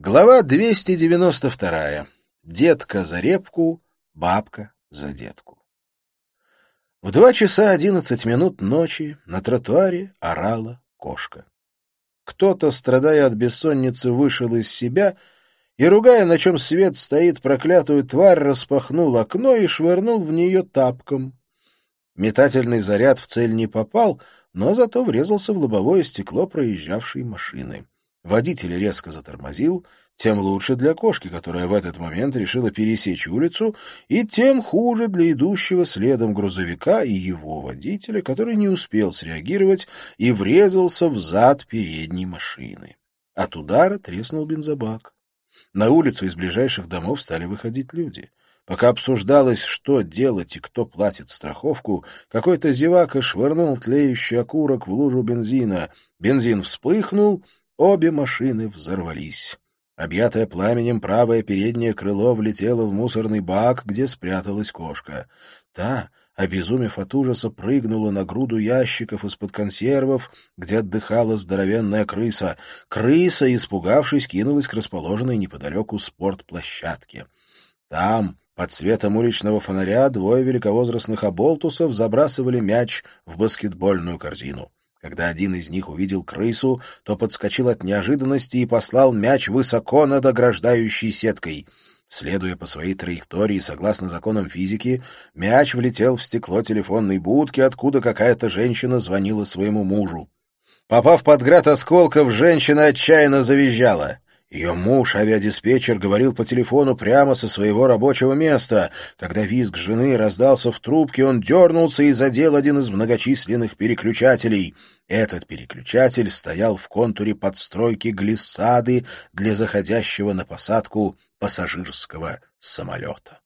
Глава 292. Детка за репку, бабка за детку. В два часа одиннадцать минут ночи на тротуаре орала кошка. Кто-то, страдая от бессонницы, вышел из себя и, ругая, на чем свет стоит проклятую тварь, распахнул окно и швырнул в нее тапком. Метательный заряд в цель не попал, но зато врезался в лобовое стекло проезжавшей машины. Водитель резко затормозил, тем лучше для кошки, которая в этот момент решила пересечь улицу, и тем хуже для идущего следом грузовика и его водителя, который не успел среагировать и врезался в зад передней машины. От удара треснул бензобак. На улицу из ближайших домов стали выходить люди. Пока обсуждалось, что делать и кто платит страховку, какой-то зевака швырнул тлеющий окурок в лужу бензина. Бензин вспыхнул — Обе машины взорвались. Объятое пламенем правое переднее крыло влетело в мусорный бак, где спряталась кошка. Та, обезумев от ужаса, прыгнула на груду ящиков из-под консервов, где отдыхала здоровенная крыса. Крыса, испугавшись, кинулась к расположенной неподалеку спортплощадке. Там, под светом уличного фонаря, двое великовозрастных оболтусов забрасывали мяч в баскетбольную корзину. Когда один из них увидел крысу, то подскочил от неожиданности и послал мяч высоко над ограждающей сеткой. Следуя по своей траектории, согласно законам физики, мяч влетел в стекло телефонной будки, откуда какая-то женщина звонила своему мужу. Попав под град осколков, женщина отчаянно завизжала. Ее муж, авиадиспетчер, говорил по телефону прямо со своего рабочего места. Когда визг жены раздался в трубке, он дернулся и задел один из многочисленных переключателей. Этот переключатель стоял в контуре подстройки глиссады для заходящего на посадку пассажирского самолета.